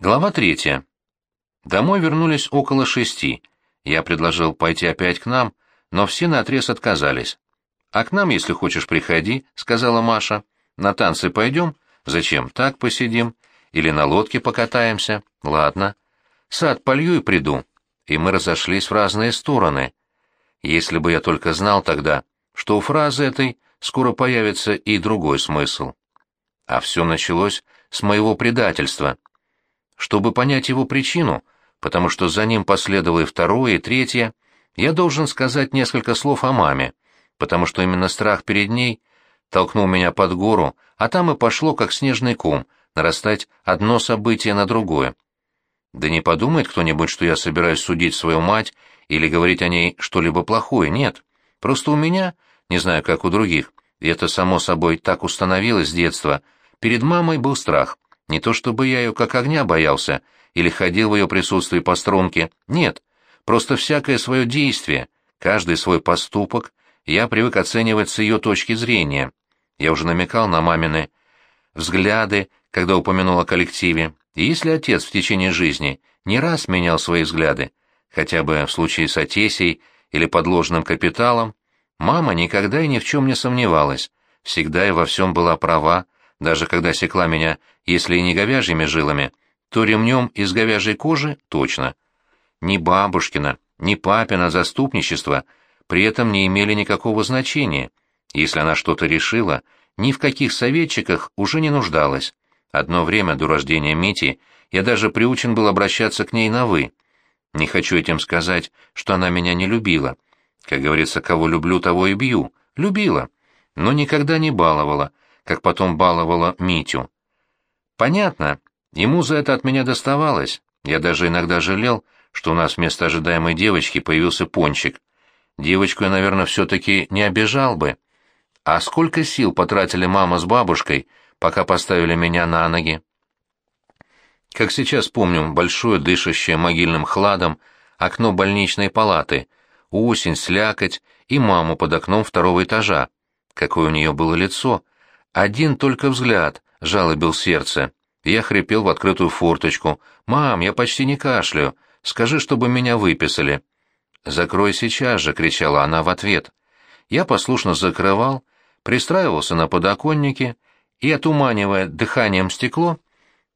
Глава третья. Домой вернулись около шести. Я предложил пойти опять к нам, но все наотрез отказались. «А к нам, если хочешь, приходи», — сказала Маша. «На танцы пойдем? Зачем? Так посидим. Или на лодке покатаемся? Ладно. Сад полью и приду». И мы разошлись в разные стороны. Если бы я только знал тогда, что у фразы этой скоро появится и другой смысл. А все началось с моего предательства — чтобы понять его причину, потому что за ним последовало и второе, и третье, я должен сказать несколько слов о маме, потому что именно страх перед ней толкнул меня под гору, а там и пошло, как снежный ком, нарастать одно событие на другое. Да не подумает кто-нибудь, что я собираюсь судить свою мать или говорить о ней что-либо плохое, нет. Просто у меня, не знаю, как у других, и это само собой так установилось с детства, перед мамой был страх — не то чтобы я ее как огня боялся или ходил в ее присутствии по струнке, нет, просто всякое свое действие, каждый свой поступок я привык оценивать с ее точки зрения. Я уже намекал на мамины взгляды, когда упомянул о коллективе, и если отец в течение жизни не раз менял свои взгляды, хотя бы в случае с Отесей или подложным капиталом, мама никогда и ни в чем не сомневалась, всегда и во всем была права, даже когда секла меня, если и не говяжьими жилами, то ремнем из говяжьей кожи точно. Ни бабушкина, ни папина заступничество при этом не имели никакого значения. Если она что-то решила, ни в каких советчиках уже не нуждалась. Одно время до рождения Мити я даже приучен был обращаться к ней на «вы». Не хочу этим сказать, что она меня не любила. Как говорится, кого люблю, того и бью. Любила, но никогда не баловала, как потом баловала Митю. Понятно, ему за это от меня доставалось. Я даже иногда жалел, что у нас вместо ожидаемой девочки появился пончик. Девочку я, наверное, все-таки не обижал бы. А сколько сил потратили мама с бабушкой, пока поставили меня на ноги? Как сейчас помню, большое дышащее могильным хладом окно больничной палаты, осень, слякоть и маму под окном второго этажа. Какое у нее было лицо, один только взгляд жалобил сердце. Я хрипел в открытую форточку. «Мам, я почти не кашляю. Скажи, чтобы меня выписали». «Закрой сейчас же!» — кричала она в ответ. Я послушно закрывал, пристраивался на подоконнике и, отуманивая дыханием стекло,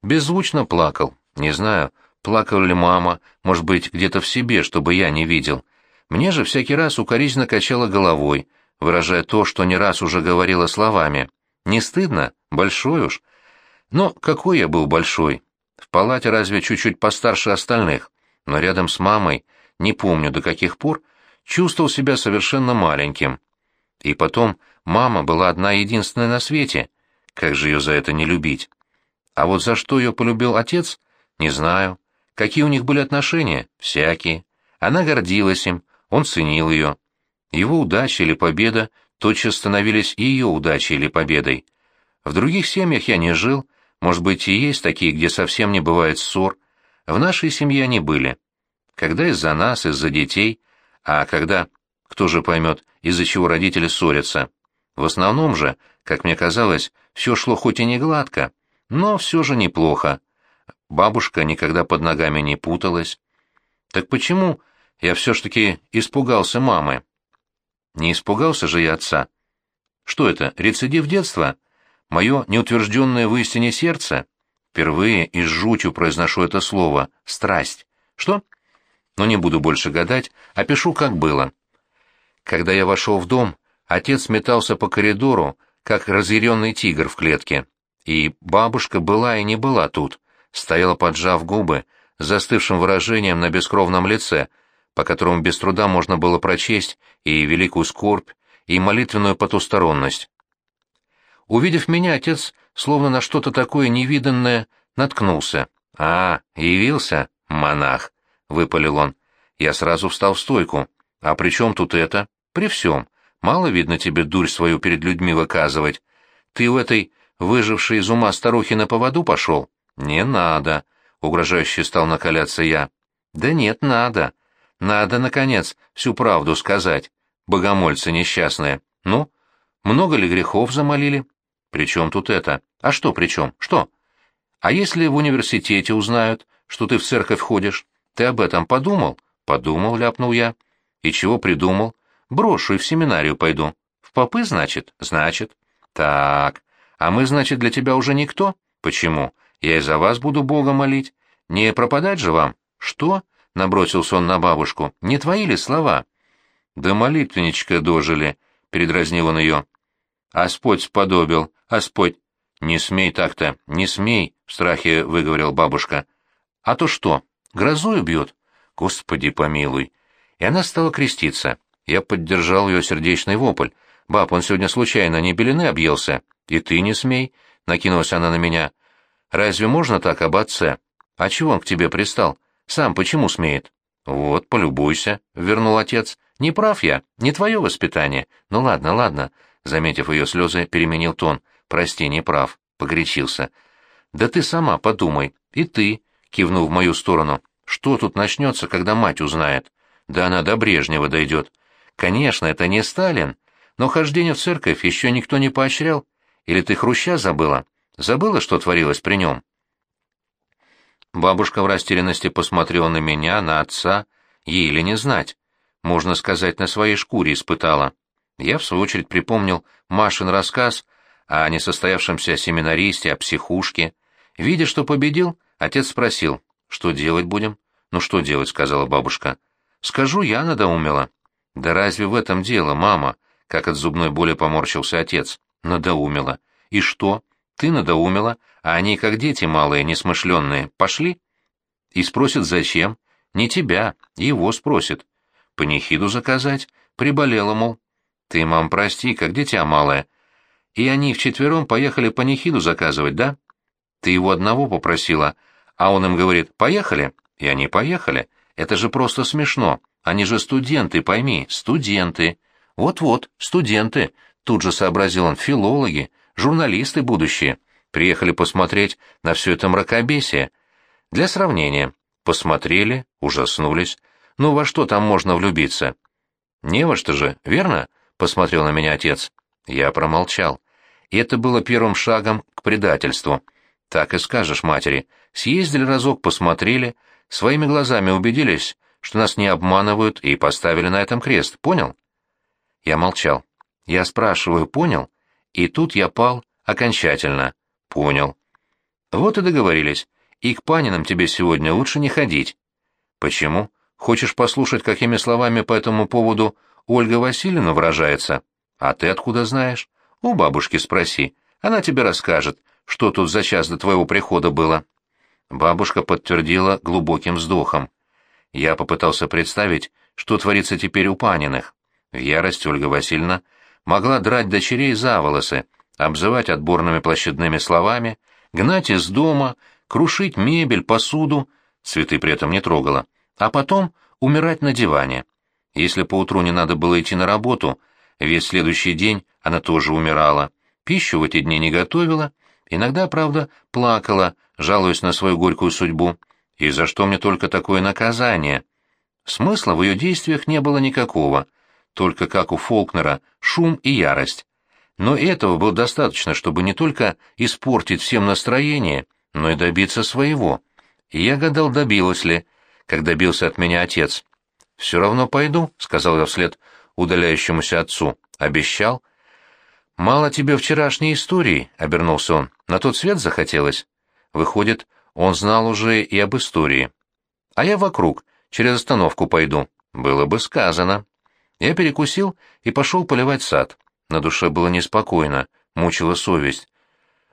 беззвучно плакал. Не знаю, плакала ли мама, может быть, где-то в себе, чтобы я не видел. Мне же всякий раз укоризненно качала головой, выражая то, что не раз уже говорила словами. Не стыдно? Большой уж. Но какой я был большой? В палате разве чуть-чуть постарше остальных, но рядом с мамой, не помню до каких пор, чувствовал себя совершенно маленьким. И потом, мама была одна единственная на свете. Как же ее за это не любить? А вот за что ее полюбил отец, не знаю. Какие у них были отношения? Всякие. Она гордилась им, он ценил ее. Его удача или победа тотчас становились ее удачей или победой. В других семьях я не жил, может быть, и есть такие, где совсем не бывает ссор. В нашей семье они были. Когда из-за нас, из-за детей, а когда, кто же поймет, из-за чего родители ссорятся. В основном же, как мне казалось, все шло хоть и не гладко, но все же неплохо. Бабушка никогда под ногами не путалась. Так почему я все-таки испугался мамы? Не испугался же я отца. Что это, рецидив детства? Мое неутвержденное в истине сердце? Впервые и с жутью произношу это слово «страсть». Что? Но не буду больше гадать, опишу, как было. Когда я вошел в дом, отец метался по коридору, как разъяренный тигр в клетке. И бабушка была и не была тут, стояла поджав губы, застывшим выражением на бескровном лице — по которому без труда можно было прочесть и великую скорбь, и молитвенную потусторонность. Увидев меня, отец, словно на что-то такое невиданное, наткнулся. «А, явился, монах!» — выпалил он. Я сразу встал в стойку. «А при чем тут это?» «При всем. Мало, видно, тебе дурь свою перед людьми выказывать. Ты у этой выжившей из ума старухи на поводу пошел?» «Не надо», — угрожающе стал накаляться я. «Да нет, надо. Надо, наконец, всю правду сказать, богомольцы несчастные. Ну, много ли грехов замолили? При чем тут это? А что при чем? Что? А если в университете узнают, что ты в церковь ходишь? Ты об этом подумал? Подумал, ляпнул я. И чего придумал? Брошу и в семинарию пойду. В попы, значит? Значит. Так. А мы, значит, для тебя уже никто? Почему? Я и за вас буду Бога молить. Не пропадать же вам? Что? Набросился он на бабушку. Не твои ли слова? Да молитвенничка дожили, передразнил он ее. Асподь сподобил, Асподь. Не смей так-то, не смей, в страхе выговорил бабушка. А то что, грозой убьет? Господи помилуй. И она стала креститься. Я поддержал ее сердечный вопль. «Баб, он сегодня случайно не белины объелся?» «И ты не смей», — накинулась она на меня. «Разве можно так об отце? А чего он к тебе пристал? Сам почему смеет?» «Вот, полюбуйся», — вернул отец. «Не прав я, не твое воспитание. Ну ладно, ладно», — заметив ее слезы, переменил тон. «Прости, не прав», — погорячился. «Да ты сама подумай. И ты», — кивнул в мою сторону. «Что тут начнется, когда мать узнает? Да она до Брежнева дойдет. Конечно, это не Сталин, но хождение в церковь еще никто не поощрял. Или ты Хруща забыла? Забыла, что творилось при нем?» Бабушка в растерянности посмотрела на меня, на отца, ей или не знать. Можно сказать, на своей шкуре испытала. Я, в свою очередь, припомнил Машин рассказ о несостоявшемся семинаристе, о психушке. Видя, что победил, отец спросил, что делать будем? «Ну что делать?» — сказала бабушка. «Скажу, я надоумила». «Да разве в этом дело, мама?» — как от зубной боли поморщился отец. «Надоумила. И что? Ты надоумила, а они, как дети малые, несмышленные, пошли?» И спросят, зачем? Не тебя, его спросят. Панихиду заказать? Приболела, мол. Ты, мам, прости, как дитя малое. И они вчетвером поехали панихиду заказывать, да? Ты его одного попросила, а он им говорит «поехали», и они поехали. Это же просто смешно. Они же студенты, пойми, студенты. Вот-вот, студенты. Тут же сообразил он, филологи, журналисты будущие. Приехали посмотреть на все это мракобесие. Для сравнения. Посмотрели, ужаснулись. Ну во что там можно влюбиться? Не во что же, верно? Посмотрел на меня отец. Я промолчал. И это было первым шагом к предательству. Так и скажешь матери. Съездили разок, посмотрели, своими глазами убедились, что нас не обманывают и поставили на этом крест. Понял? Я молчал. Я спрашиваю, понял? И тут я пал окончательно. Понял. Вот и договорились. И к Панинам тебе сегодня лучше не ходить. Почему? Хочешь послушать, какими словами по этому поводу Ольга Васильевна выражается? А ты откуда знаешь? У бабушки спроси. Она тебе расскажет, что тут за час до твоего прихода было. Бабушка подтвердила глубоким вздохом. Я попытался представить, что творится теперь у Паниных. В ярости Ольга Васильевна могла драть дочерей за волосы, обзывать отборными площадными словами, гнать из дома, крушить мебель, посуду, цветы при этом не трогала, а потом умирать на диване. Если поутру не надо было идти на работу, весь следующий день она тоже умирала. Пищу в эти дни не готовила, иногда, правда, плакала, жалуясь на свою горькую судьбу. И за что мне только такое наказание? Смысла в ее действиях не было никакого, только как у Фолкнера шум и ярость. Но этого было достаточно, чтобы не только испортить всем настроение, но и добиться своего. И я гадал, добилась ли, как добился от меня отец. «Все равно пойду», — сказал я вслед удаляющемуся отцу. «Обещал?» «Мало тебе вчерашней истории», — обернулся он. «На тот свет захотелось?» Выходит, он знал уже и об истории. «А я вокруг, через остановку пойду». Было бы сказано. Я перекусил и пошел поливать сад. На душе было неспокойно, мучила совесть.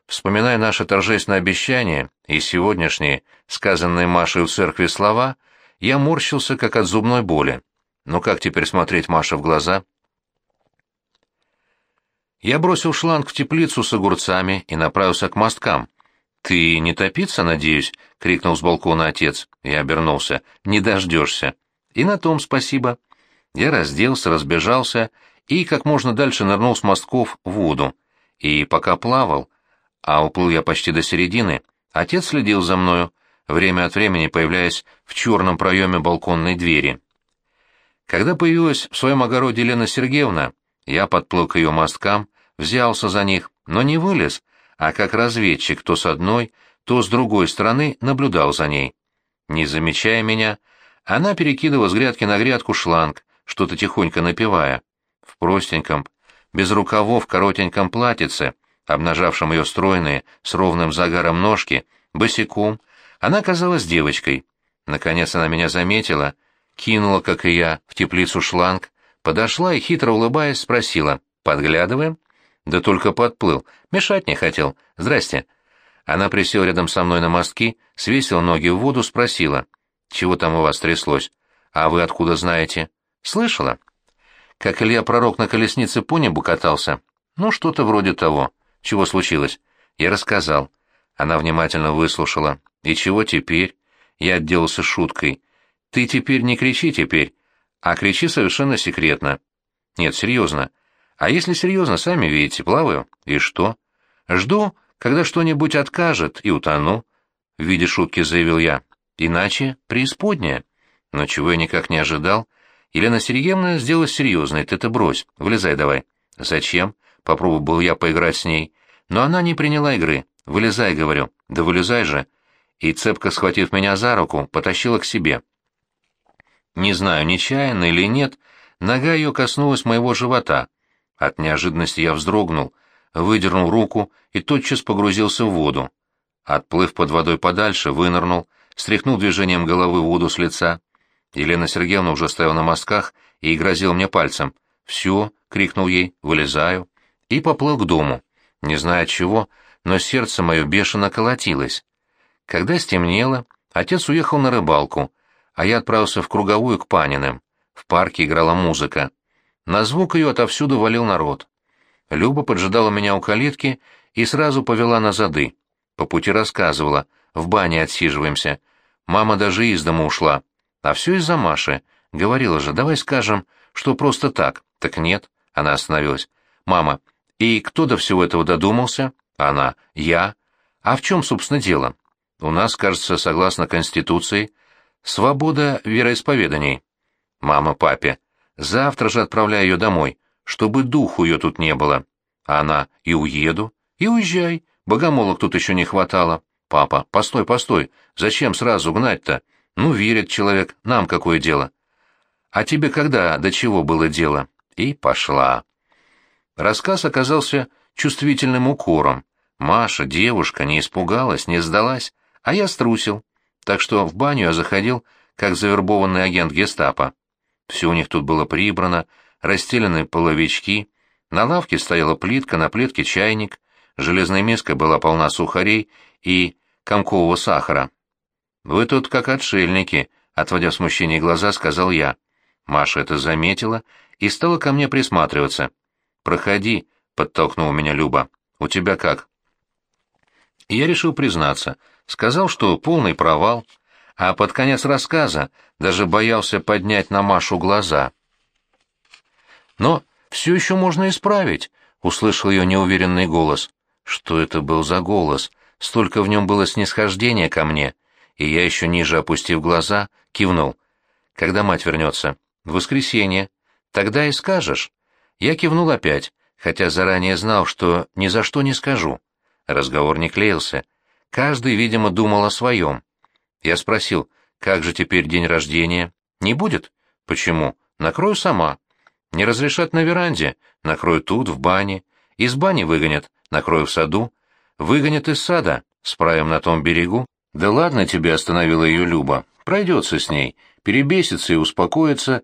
Вспоминая наше торжественное обещание и сегодняшние, сказанные Машей в церкви слова, я морщился, как от зубной боли. Но как теперь смотреть Маше в глаза? Я бросил шланг в теплицу с огурцами и направился к мосткам. «Ты не топиться, надеюсь?» — крикнул с балкона отец. Я обернулся. «Не дождешься». «И на том спасибо». Я разделся, разбежался и как можно дальше нырнул с мостков в воду. И пока плавал, а уплыл я почти до середины, отец следил за мною, время от времени появляясь в черном проеме балконной двери. Когда появилась в своем огороде Лена Сергеевна, я подплыл к ее мосткам, взялся за них, но не вылез, а как разведчик то с одной, то с другой стороны наблюдал за ней. Не замечая меня, она перекидывала с грядки на грядку шланг, что-то тихонько напевая. В простеньком, без рукавов коротеньком платьице, обнажавшем ее стройные, с ровным загаром ножки, босиком, она казалась девочкой. Наконец она меня заметила, кинула, как и я, в теплицу шланг, подошла и, хитро улыбаясь, спросила, «Подглядываем?» «Да только подплыл, мешать не хотел. Здрасте». Она присела рядом со мной на мостки, свесила ноги в воду, спросила, «Чего там у вас тряслось? А вы откуда знаете?» «Слышала?» «Как Илья Пророк на колеснице по небу катался?» «Ну, что-то вроде того. Чего случилось?» Я рассказал. Она внимательно выслушала. «И чего теперь?» Я отделался шуткой. «Ты теперь не кричи теперь, а кричи совершенно секретно». «Нет, серьезно. А если серьезно, сами видите, плаваю. И что? Жду, когда что-нибудь откажет, и утону», — в виде шутки заявил я. «Иначе преисподняя». Но чего я никак не ожидал. Елена Сергеевна сделалась серьезной. «Ты-то брось, вылезай давай». «Зачем?» — попробовал я поиграть с ней. Но она не приняла игры. «Вылезай», — говорю. «Да вылезай же». И, цепко схватив меня за руку, потащила к себе. Не знаю, нечаянно или нет, нога ее коснулась моего живота. От неожиданности я вздрогнул, выдернул руку и тотчас погрузился в воду. Отплыв под водой подальше, вынырнул, стряхнул движением головы воду с лица. Елена Сергеевна уже стояла на мостках и грозила мне пальцем. «Все», — крикнул ей, — «вылезаю». И поплыл к дому. Не знаю от чего, но сердце мое бешено колотилось. Когда стемнело, отец уехал на рыбалку, а я отправился в круговую к Паниным. В парке играла музыка. На звук ее отовсюду валил народ. Люба поджидала меня у калитки и сразу повела на зады. По пути рассказывала, в бане отсиживаемся. Мама даже из дома ушла. А все из-за Маши. Говорила же, давай скажем, что просто так. Так нет. Она остановилась. Мама, и кто до всего этого додумался? Она. Я. А в чем, собственно, дело? У нас, кажется, согласно Конституции, свобода вероисповеданий. Мама папе. Завтра же отправляй ее домой, чтобы духу ее тут не было. А она. И уеду. И уезжай. Богомолок тут еще не хватало. Папа. Постой, постой. Зачем сразу гнать-то? Ну, верит человек. Нам какое дело? А тебе когда до чего было дело? И пошла. Рассказ оказался чувствительным укором. Маша, девушка, не испугалась, не сдалась, а я струсил. Так что в баню я заходил, как завербованный агент гестапо. Все у них тут было прибрано, расстелены половички, на лавке стояла плитка, на плитке чайник, железная миска была полна сухарей и комкового сахара. «Вы тут как отшельники», — отводя смущение глаза, сказал я. Маша это заметила и стала ко мне присматриваться. «Проходи», — подтолкнула меня Люба. «У тебя как?» Я решил признаться. Сказал, что полный провал, а под конец рассказа даже боялся поднять на Машу глаза. «Но все еще можно исправить», — услышал ее неуверенный голос. Что это был за голос? Столько в нем было снисхождения ко мне. И я еще ниже опустив глаза, кивнул. «Когда мать вернется?» «В воскресенье. Тогда и скажешь». Я кивнул опять, хотя заранее знал, что ни за что не скажу. Разговор не клеился. Каждый, видимо, думал о своем. Я спросил, как же теперь день рождения? Не будет? Почему? Накрою сама. Не разрешат на веранде, накрою тут, в бане. Из бани выгонят, накрою в саду. Выгонят из сада, справим на том берегу. Да ладно тебе, остановила ее Люба. Пройдется с ней, перебесится и успокоится.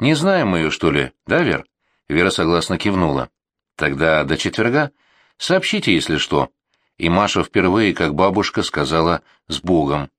Не знаем мы ее, что ли, да, Вер? Вера согласно кивнула. «Тогда до четверга? Сообщите, если что». И Маша впервые, как бабушка, сказала «с Богом».